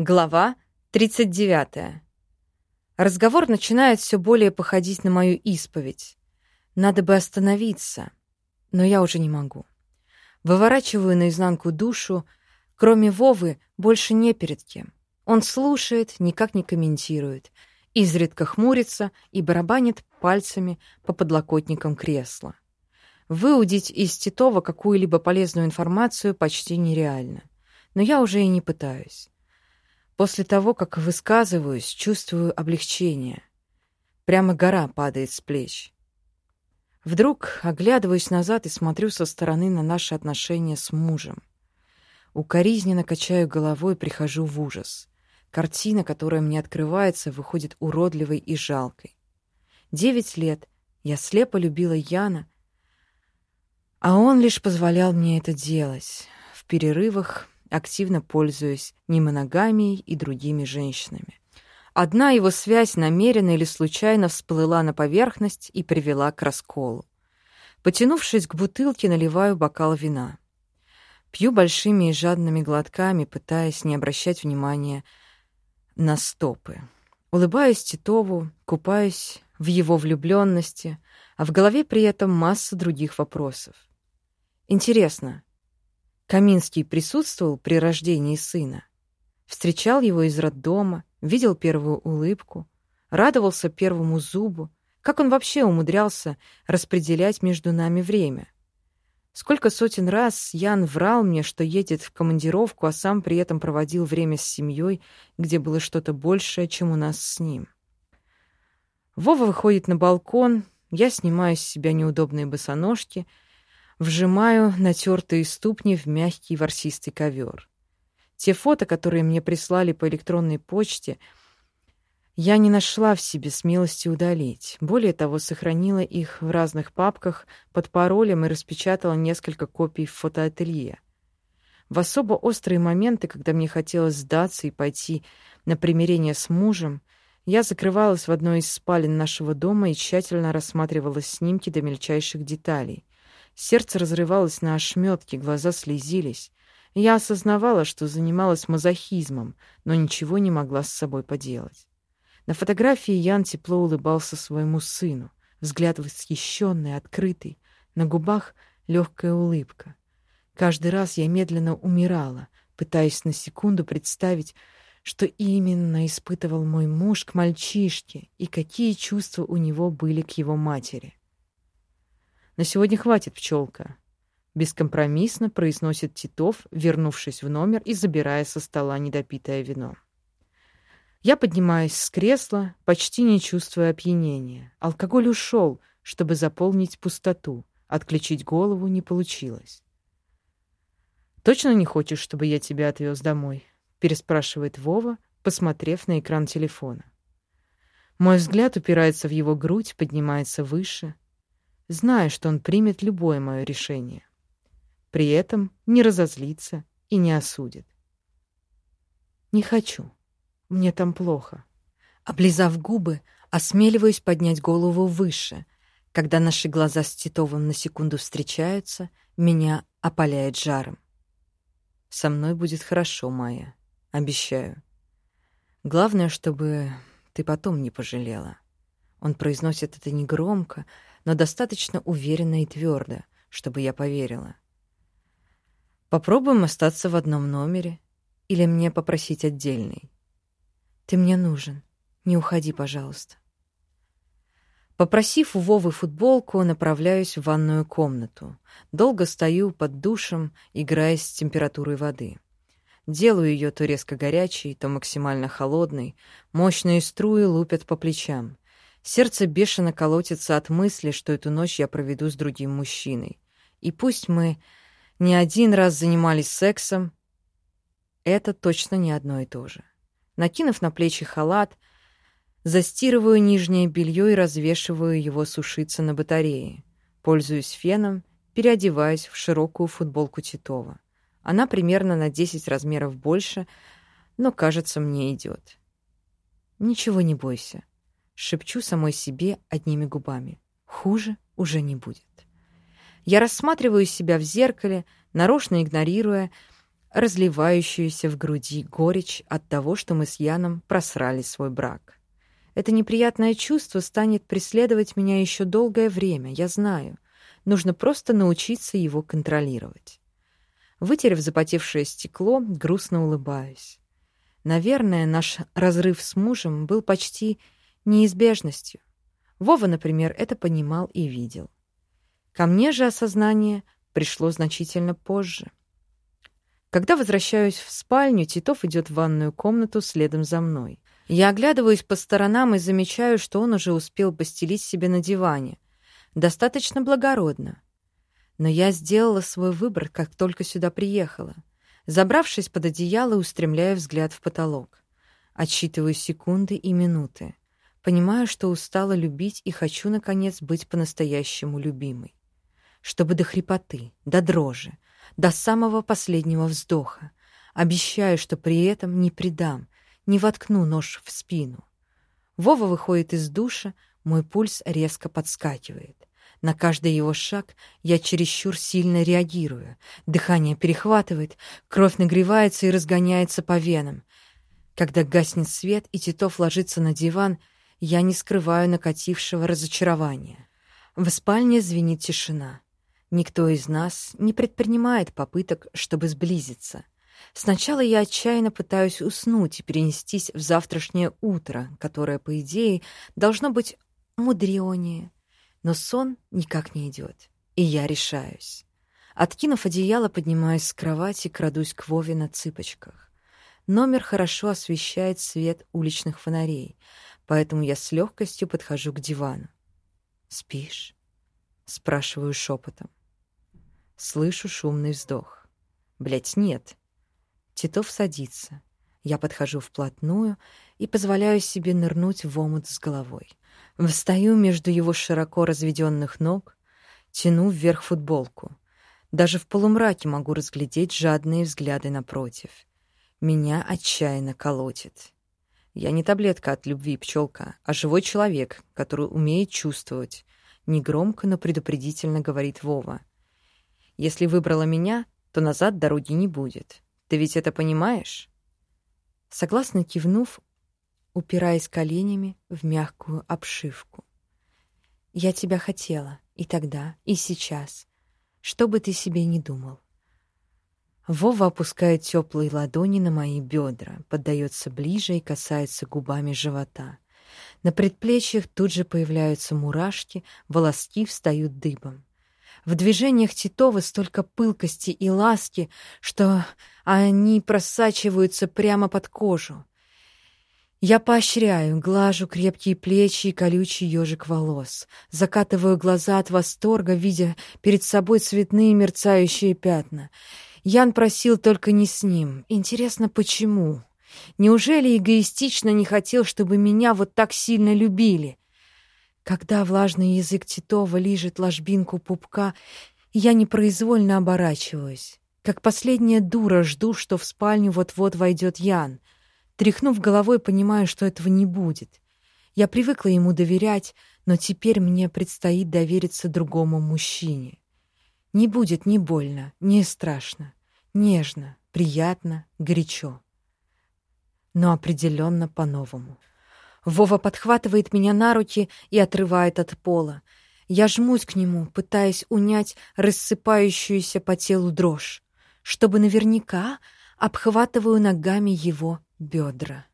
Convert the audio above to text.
Глава 39. Разговор начинает все более походить на мою исповедь. Надо бы остановиться, но я уже не могу. Выворачиваю наизнанку душу, кроме Вовы больше не перед кем. Он слушает, никак не комментирует, изредка хмурится и барабанит пальцами по подлокотникам кресла. Выудить из Титова какую-либо полезную информацию почти нереально. Но я уже и не пытаюсь. После того, как высказываюсь, чувствую облегчение. Прямо гора падает с плеч. Вдруг оглядываюсь назад и смотрю со стороны на наши отношения с мужем. Укоризненно качаю головой и прихожу в ужас. Картина, которая мне открывается, выходит уродливой и жалкой. Девять лет я слепо любила Яна, а он лишь позволял мне это делать. В перерывах активно пользуясь немоногамией и другими женщинами. Одна его связь намеренно или случайно всплыла на поверхность и привела к расколу. Потянувшись к бутылке, наливаю бокал вина. Пью большими и жадными глотками, пытаясь не обращать внимания на стопы. Улыбаюсь Титову, купаюсь в его влюбленности, а в голове при этом масса других вопросов. Интересно, Каминский присутствовал при рождении сына. Встречал его из роддома, видел первую улыбку, радовался первому зубу. Как он вообще умудрялся распределять между нами время? Сколько сотен раз Ян врал мне, что едет в командировку, а сам при этом проводил время с семьей, где было что-то большее, чем у нас с ним. Вова выходит на балкон, я снимаю с себя неудобные босоножки — Вжимаю натертые ступни в мягкий ворсистый ковер. Те фото, которые мне прислали по электронной почте, я не нашла в себе смелости удалить. Более того, сохранила их в разных папках под паролем и распечатала несколько копий в фотоателье. В особо острые моменты, когда мне хотелось сдаться и пойти на примирение с мужем, я закрывалась в одной из спален нашего дома и тщательно рассматривала снимки до мельчайших деталей. Сердце разрывалось на ошметки, глаза слезились. Я осознавала, что занималась мазохизмом, но ничего не могла с собой поделать. На фотографии Ян тепло улыбался своему сыну, взгляд восхищенный, открытый, на губах легкая улыбка. Каждый раз я медленно умирала, пытаясь на секунду представить, что именно испытывал мой муж к мальчишке и какие чувства у него были к его матери. На сегодня хватит, пчелка. Бескомпромиссно произносит Титов, вернувшись в номер и забирая со стола недопитое вино. Я поднимаюсь с кресла, почти не чувствуя опьянения. Алкоголь ушел, чтобы заполнить пустоту. Отключить голову не получилось. «Точно не хочешь, чтобы я тебя отвез домой?» — переспрашивает Вова, посмотрев на экран телефона. Мой взгляд упирается в его грудь, поднимается выше — зная, что он примет любое мое решение. При этом не разозлится и не осудит. Не хочу. Мне там плохо. Облизав губы, осмеливаюсь поднять голову выше. Когда наши глаза с Титовым на секунду встречаются, меня опаляет жаром. Со мной будет хорошо, Майя. Обещаю. Главное, чтобы ты потом не пожалела. Он произносит это негромко, но достаточно уверенно и твердо, чтобы я поверила. Попробуем остаться в одном номере или мне попросить отдельный. Ты мне нужен. Не уходи, пожалуйста. Попросив у Вовы футболку, направляюсь в ванную комнату. Долго стою под душем, играя с температурой воды. Делаю ее то резко горячей, то максимально холодной. Мощные струи лупят по плечам. Сердце бешено колотится от мысли, что эту ночь я проведу с другим мужчиной. И пусть мы не один раз занимались сексом, это точно не одно и то же. Накинув на плечи халат, застирываю нижнее белье и развешиваю его сушиться на батарее. Пользуюсь феном, переодеваюсь в широкую футболку Титова. Она примерно на 10 размеров больше, но, кажется, мне идет. Ничего не бойся шепчу самой себе одними губами. Хуже уже не будет. Я рассматриваю себя в зеркале, нарочно игнорируя разливающуюся в груди горечь от того, что мы с Яном просрали свой брак. Это неприятное чувство станет преследовать меня еще долгое время, я знаю. Нужно просто научиться его контролировать. Вытерев запотевшее стекло, грустно улыбаюсь. Наверное, наш разрыв с мужем был почти неизбежностью. Вова, например, это понимал и видел. Ко мне же осознание пришло значительно позже. Когда возвращаюсь в спальню, Титов идет в ванную комнату следом за мной. Я оглядываюсь по сторонам и замечаю, что он уже успел постелить себе на диване. Достаточно благородно. Но я сделала свой выбор, как только сюда приехала. Забравшись под одеяло, устремляю взгляд в потолок. Отсчитываю секунды и минуты. Понимаю, что устала любить и хочу, наконец, быть по-настоящему любимой. Чтобы до хрипоты, до дрожи, до самого последнего вздоха. Обещаю, что при этом не предам, не воткну нож в спину. Вова выходит из душа, мой пульс резко подскакивает. На каждый его шаг я чересчур сильно реагирую. Дыхание перехватывает, кровь нагревается и разгоняется по венам. Когда гаснет свет и Титов ложится на диван, я не скрываю накатившего разочарования. В спальне звенит тишина. Никто из нас не предпринимает попыток, чтобы сблизиться. Сначала я отчаянно пытаюсь уснуть и перенестись в завтрашнее утро, которое, по идее, должно быть мудрёнее, но сон никак не идет, и я решаюсь. Откинув одеяло, поднимаюсь с кровати, крадусь к Вове на цыпочках. Номер хорошо освещает свет уличных фонарей, поэтому я с легкостью подхожу к дивану. «Спишь?» — спрашиваю шепотом. Слышу шумный вздох. Блять, нет. Титов садится. Я подхожу вплотную и позволяю себе нырнуть в омут с головой. Встаю между его широко разведенных ног, тяну вверх футболку. Даже в полумраке могу разглядеть жадные взгляды напротив. Меня отчаянно колотит. Я не таблетка от любви, пчелка, а живой человек, который умеет чувствовать. Негромко, но предупредительно говорит Вова. Если выбрала меня, то назад дороги не будет. Ты ведь это понимаешь? Согласно кивнув, упираясь коленями в мягкую обшивку. «Я тебя хотела и тогда, и сейчас, что бы ты себе ни думал». Вова опускает теплые ладони на мои бедра, поддается ближе и касается губами живота. На предплечьях тут же появляются мурашки, волоски встают дыбом. В движениях Титова столько пылкости и ласки, что они просачиваются прямо под кожу. Я поощряю, глажу крепкие плечи и колючий ежик волос, закатываю глаза от восторга, видя перед собой цветные мерцающие пятна. Ян просил только не с ним. Интересно, почему? Неужели эгоистично не хотел, чтобы меня вот так сильно любили? Когда влажный язык Титова лижет ложбинку пупка, я непроизвольно оборачиваюсь. Как последняя дура жду, что в спальню вот-вот войдет Ян — Тряхнув головой, понимаю, что этого не будет. Я привыкла ему доверять, но теперь мне предстоит довериться другому мужчине. Не будет ни больно, ни страшно. Нежно, приятно, горячо. Но определенно по-новому. Вова подхватывает меня на руки и отрывает от пола. Я жмусь к нему, пытаясь унять рассыпающуюся по телу дрожь. Чтобы наверняка обхватываю ногами его бедра.